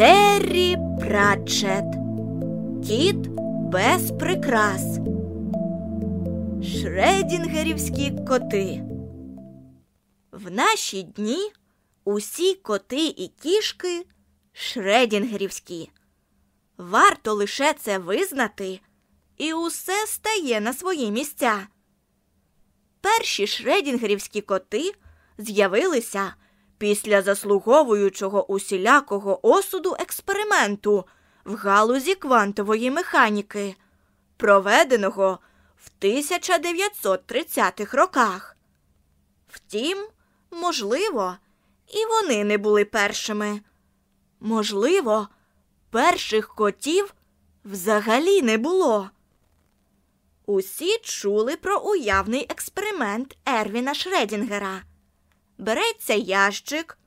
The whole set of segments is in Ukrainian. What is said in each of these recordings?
Террі Пратчет. Кіт без прикрас. Шредінгерівські коти. В наші дні усі коти і кішки шредінгерівські. Варто лише це визнати, і усе стає на свої місця. Перші шредінгерівські коти з'явилися після заслуговуючого усілякого осуду експерименту в галузі квантової механіки, проведеного в 1930-х роках. Втім, можливо, і вони не були першими. Можливо, перших котів взагалі не було. Усі чули про уявний експеримент Ервіна Шредінгера. Береться ящик,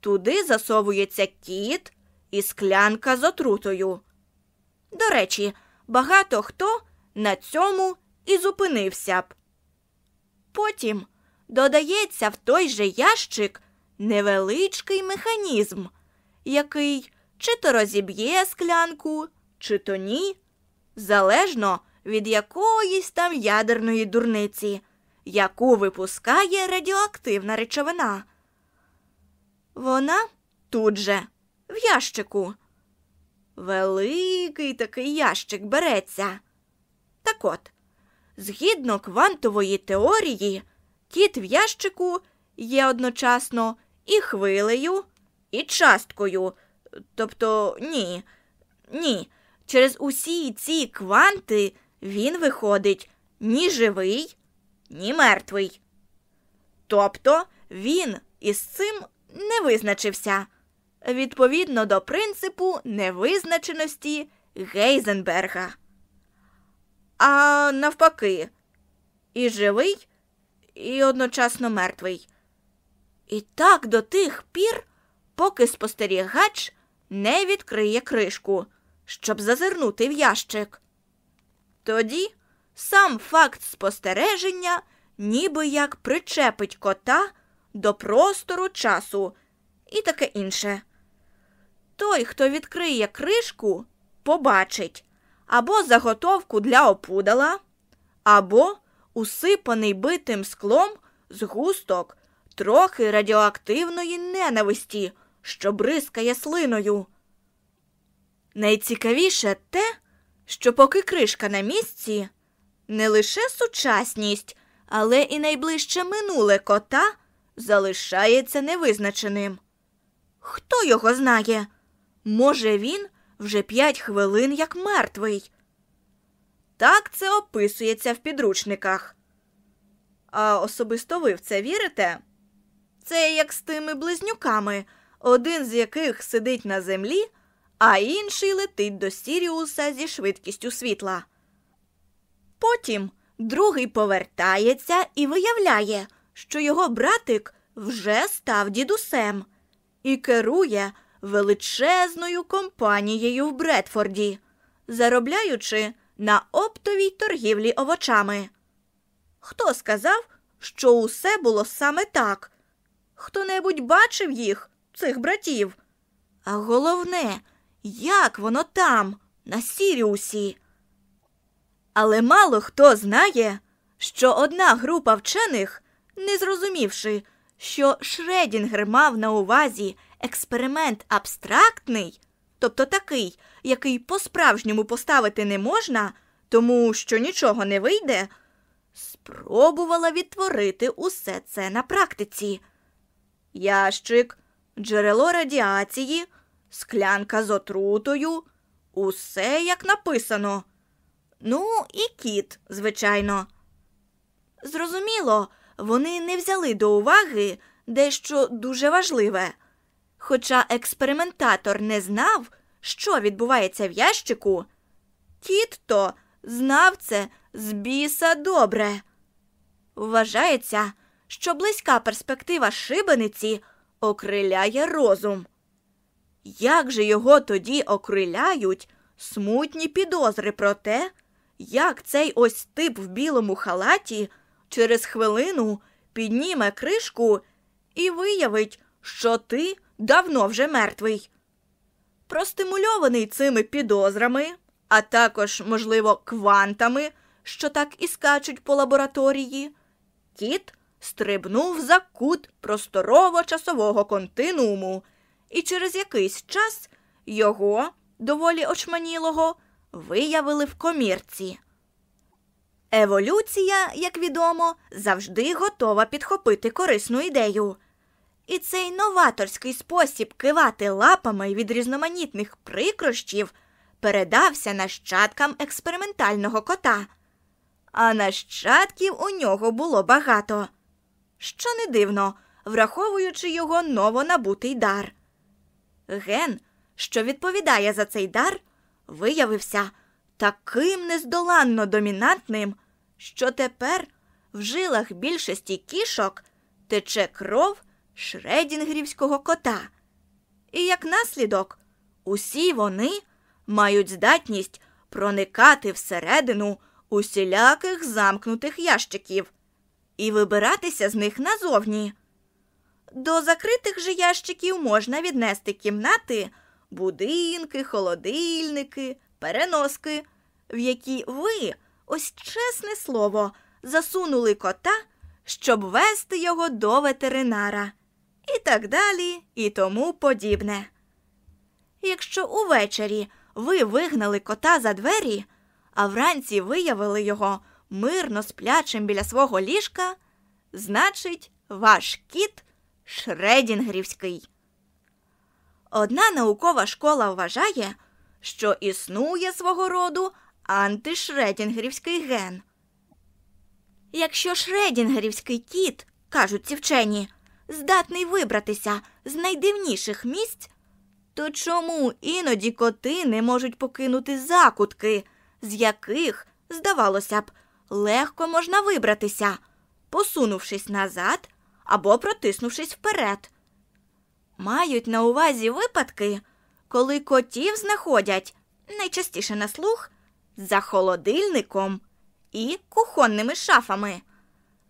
туди засовується кіт і склянка з отрутою. До речі, багато хто на цьому і зупинився б. Потім додається в той же ящик невеличкий механізм, який чи то розіб'є склянку, чи то ні, залежно від якоїсь там ядерної дурниці, яку випускає радіоактивна речовина. Вона тут же, в ящику. Великий такий ящик береться. Так от, згідно квантової теорії, кіт в ящику є одночасно і хвилею, і часткою. Тобто ні, ні, через усі ці кванти він виходить ні живий, ні мертвий. Тобто він із цим не визначився відповідно до принципу невизначеності Гейзенберга. А навпаки, і живий, і одночасно мертвий. І так до тих пір, поки спостерігач не відкриє кришку, щоб зазирнути в ящик. Тоді сам факт спостереження ніби як причепить кота до простору часу і таке інше. Той, хто відкриє кришку, побачить або заготовку для опудала, або усипаний битим склом згусток трохи радіоактивної ненависті, що бризкає слиною. Найцікавіше те, що поки кришка на місці, не лише сучасність, але і найближче минуле кота залишається невизначеним. Хто його знає? Може, він вже п'ять хвилин як мертвий. Так це описується в підручниках. А особисто ви в це вірите? Це як з тими близнюками, один з яких сидить на землі, а інший летить до Сіріуса зі швидкістю світла. Потім другий повертається і виявляє, що його братик вже став дідусем і керує величезною компанією в Бредфорді, заробляючи на оптовій торгівлі овочами. Хто сказав, що усе було саме так? Хто небудь бачив їх, цих братів? А головне, як воно там, на Сіріусі? Але мало хто знає, що одна група вчених, не зрозумівши, що Шредінгер мав на увазі експеримент абстрактний, тобто такий, який по-справжньому поставити не можна, тому що нічого не вийде, спробувала відтворити усе це на практиці. Ящик, джерело радіації, склянка з отрутою, усе як написано. Ну, і кіт, звичайно. Зрозуміло, вони не взяли до уваги дещо дуже важливе. Хоча експериментатор не знав, що відбувається в ящику, кіт то знав це з біса добре. Вважається, що близька перспектива шибениці окриляє розум. Як же його тоді окриляють смутні підозри про те, як цей ось тип в білому халаті через хвилину підніме кришку і виявить, що ти давно вже мертвий. Простимульований цими підозрами, а також, можливо, квантами, що так і скачуть по лабораторії, кіт стрибнув за кут просторово-часового континууму, і через якийсь час його, доволі очманілого, виявили в комірці. Еволюція, як відомо, завжди готова підхопити корисну ідею. І цей новаторський спосіб кивати лапами від різноманітних прикрощів передався нащадкам експериментального кота. А нащадків у нього було багато. Що не дивно, враховуючи його новонабутий дар. Ген, що відповідає за цей дар, виявився таким нездоланно домінантним, що тепер в жилах більшості кішок тече кров шредінгрівського кота. І як наслідок, усі вони мають здатність проникати всередину усіляких замкнутих ящиків і вибиратися з них назовні. До закритих же ящиків можна віднести кімнати, будинки, холодильники, переноски, в які ви, ось чесне слово, засунули кота, щоб вести його до ветеринара, і так далі, і тому подібне. Якщо увечері ви вигнали кота за двері, а вранці виявили його мирно сплячим біля свого ліжка, значить, ваш кіт Шредінгрівський. Одна наукова школа вважає, що існує свого роду антишредінгерівський ген. Якщо шредінгерівський кіт, кажуть ці вчені, здатний вибратися з найдивніших місць, то чому іноді коти не можуть покинути закутки, з яких, здавалося б, легко можна вибратися, посунувшись назад або протиснувшись вперед? Мають на увазі випадки, коли котів знаходять найчастіше на слух за холодильником і кухонними шафами,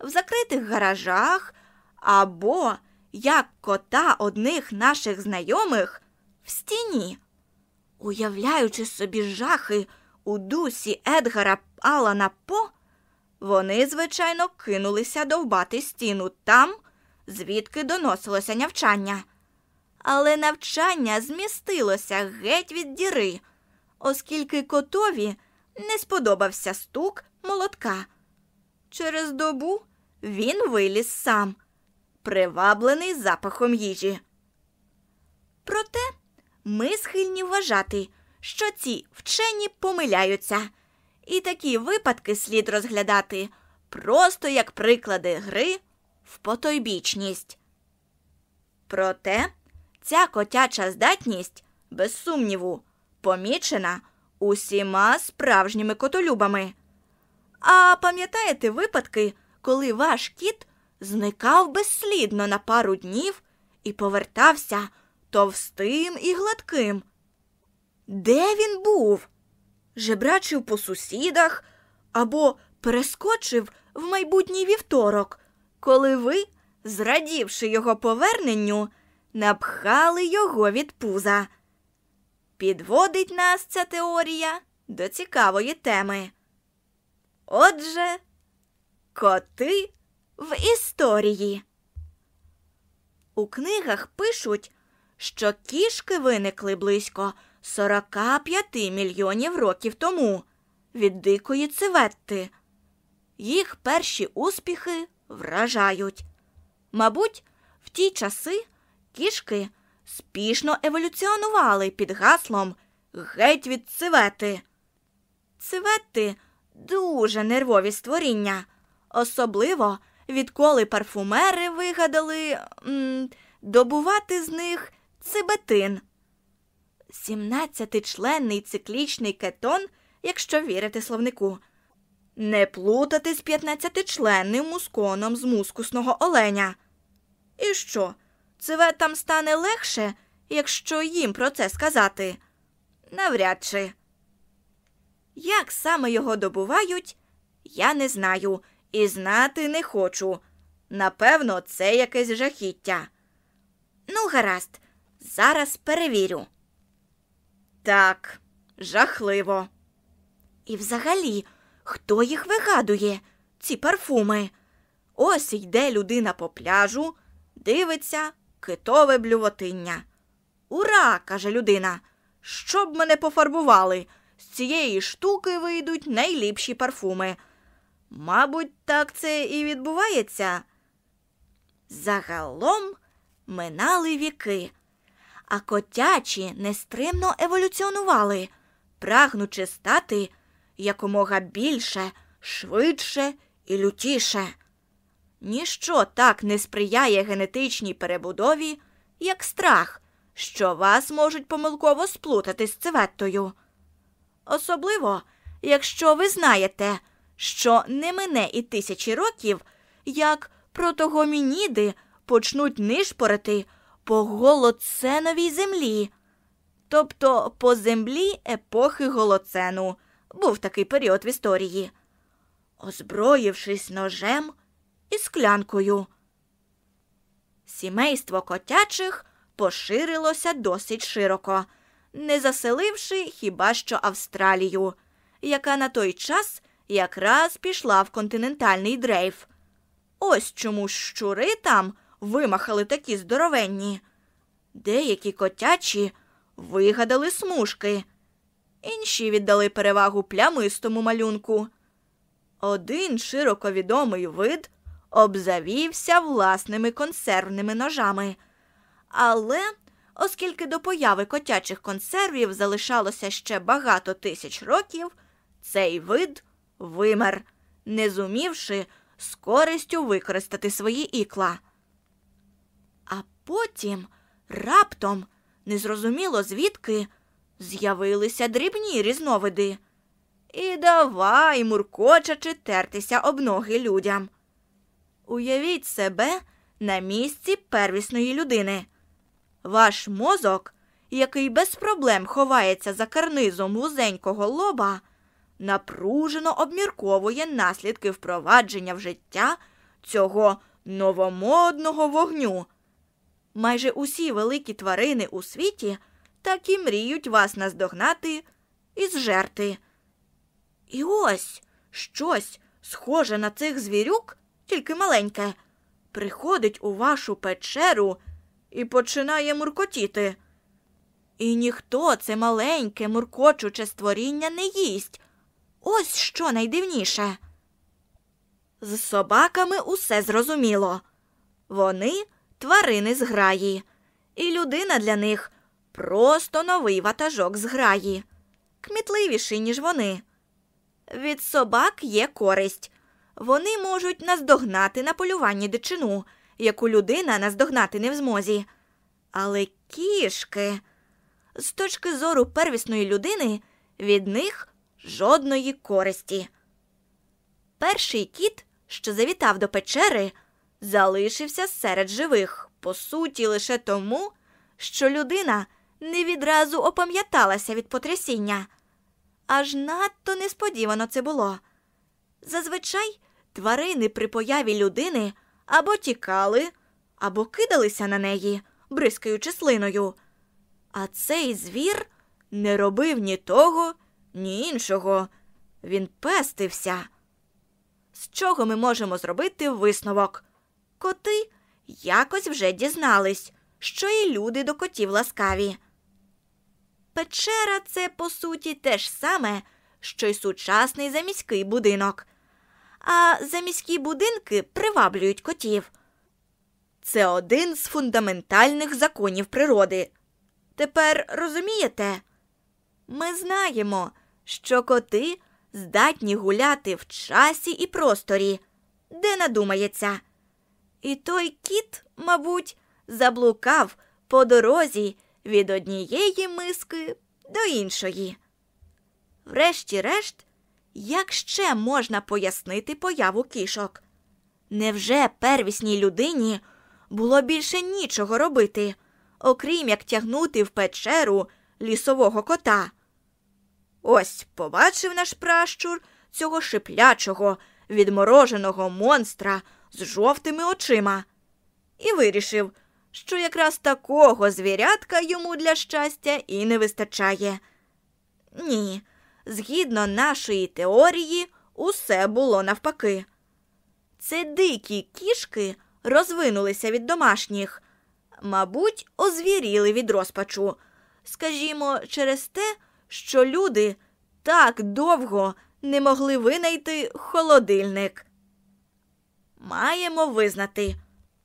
в закритих гаражах або як кота одних наших знайомих в стіні. Уявляючи собі жахи у дусі Едгара Алана По, вони, звичайно, кинулися довбати стіну там, звідки доносилося навчання але навчання змістилося геть від діри, оскільки котові не сподобався стук молотка. Через добу він виліз сам, приваблений запахом їжі. Проте ми схильні вважати, що ці вчені помиляються, і такі випадки слід розглядати просто як приклади гри в потойбічність. Проте Ця котяча здатність, без сумніву, помічена усіма справжніми котолюбами. А пам'ятаєте випадки, коли ваш кіт зникав безслідно на пару днів і повертався товстим і гладким? Де він був? Жебрачив по сусідах або перескочив в майбутній вівторок, коли ви, зрадівши його поверненню, напхали його від пуза. Підводить нас ця теорія до цікавої теми. Отже, коти в історії. У книгах пишуть, що кішки виникли близько 45 мільйонів років тому від дикої цеветти. Їх перші успіхи вражають. Мабуть, в ті часи кішки спішно еволюціонували під гаслом геть від цвети. Цвети дуже нервові створіння, особливо відколи парфумери вигадали м, добувати з них цибетин. Сімнадцятичленний циклічний кетон, якщо вірити словнику, не плутати з п'ятнадцятичленним мусконом з мускусного оленя. І що? Цветам стане легше, якщо їм про це сказати? Навряд чи. Як саме його добувають, я не знаю і знати не хочу. Напевно, це якесь жахіття. Ну, гаразд, зараз перевірю. Так, жахливо. І взагалі, хто їх вигадує, ці парфуми? Ось йде людина по пляжу, дивиться китове блювотиння. Ура! каже людина. Щоб мене пофарбували. З цієї штуки вийдуть найліпші парфуми. Мабуть, так це і відбувається. Загалом минали віки, а котячі нестримно еволюціонували, прагнучи стати якомога більше, швидше і лютіше. Ніщо так не сприяє генетичній перебудові, як страх, що вас можуть помилково сплутати з циветтою. Особливо, якщо ви знаєте, що не мине і тисячі років, як протогомініди почнуть нишпорити по голоценовій землі, тобто по землі епохи голоцену, був такий період в історії, озброївшись ножем і склянкою. Сімейство котячих поширилося досить широко, не заселивши хіба що Австралію, яка на той час якраз пішла в континентальний дрейф. Ось чому щури там вимахали такі здоровенні. Деякі котячі вигадали смужки, інші віддали перевагу плямистому малюнку. Один широко відомий вид обзавівся власними консервними ножами. Але, оскільки до появи котячих консервів залишалося ще багато тисяч років, цей вид вимер, не зумівши з користю використати свої ікла. А потім раптом, незрозуміло звідки, з'явилися дрібні різновиди. І давай, муркочачи, тертися об ноги людям. Уявіть себе на місці первісної людини. Ваш мозок, який без проблем ховається за карнизом вузенького лоба, напружено обмірковує наслідки впровадження в життя цього новомодного вогню. Майже усі великі тварини у світі так і мріють вас наздогнати і зжерти. І ось щось схоже на цих звірюк, тільки маленьке, приходить у вашу печеру і починає муркотіти. І ніхто це маленьке муркочуче створіння не їсть. Ось що найдивніше. З собаками усе зрозуміло. Вони тварини з граї, і людина для них просто новий ватажок з граї, кмітливіший, ніж вони. Від собак є користь. Вони можуть наздогнати на полюванні дичину, яку людина наздогнати не в змозі. Але кішки, з точки зору первісної людини, від них жодної користі. Перший кіт, що завітав до печери, залишився серед живих, по суті, лише тому, що людина не відразу опам'яталася від потрясіння. Аж надто несподівано це було. Зазвичай тварини при появі людини або тікали, або кидалися на неї, бризкаючи слиною. А цей звір не робив ні того, ні іншого. Він пестився. З чого ми можемо зробити висновок? Коти якось вже дізнались, що і люди до котів ласкаві. Печера це, по суті, те ж саме, що й сучасний заміський будинок. А заміські будинки приваблюють котів. Це один з фундаментальних законів природи. Тепер розумієте? Ми знаємо, що коти здатні гуляти в часі і просторі, де надумається. І той кіт, мабуть, заблукав по дорозі від однієї миски до іншої. Врешті-решт, як ще можна пояснити появу кішок? Невже первісній людині було більше нічого робити, окрім як тягнути в печеру лісового кота? Ось побачив наш пращур цього шиплячого, відмороженого монстра з жовтими очима і вирішив, що якраз такого звірятка йому для щастя і не вистачає. Ні, згідно нашої теорії, усе було навпаки. Це дикі кішки розвинулися від домашніх, мабуть, озвіріли від розпачу. Скажімо, через те, що люди так довго не могли винайти холодильник. Маємо визнати,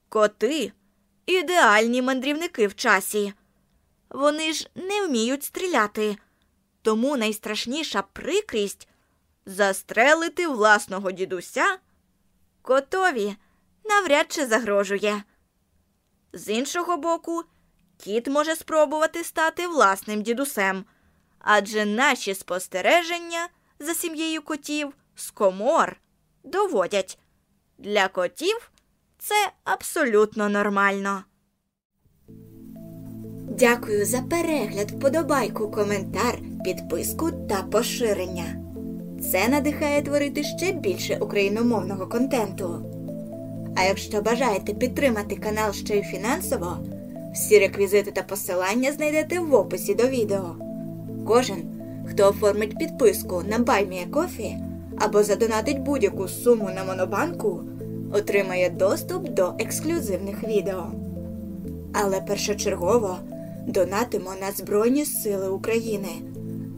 коти ідеальні мандрівники в часі. Вони ж не вміють стріляти, тому найстрашніша прикрість застрелити власного дідуся котові навряд чи загрожує. З іншого боку, кіт може спробувати стати власним дідусем, адже наші спостереження за сім'єю котів з комор доводять для котів це абсолютно нормально. Дякую за перегляд, вподобайку, коментар, підписку та поширення. Це надихає творити ще більше україномовного контенту. А якщо бажаєте підтримати канал ще й фінансово, всі реквізити та посилання знайдете в описі до відео. Кожен, хто оформить підписку на BuyMeACoffee або задонатить будь-яку суму на монобанку, отримає доступ до ексклюзивних відео. Але першочергово донатимо на Збройні Сили України,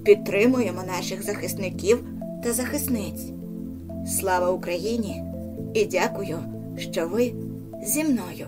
підтримуємо наших захисників та захисниць. Слава Україні! І дякую, що ви зі мною.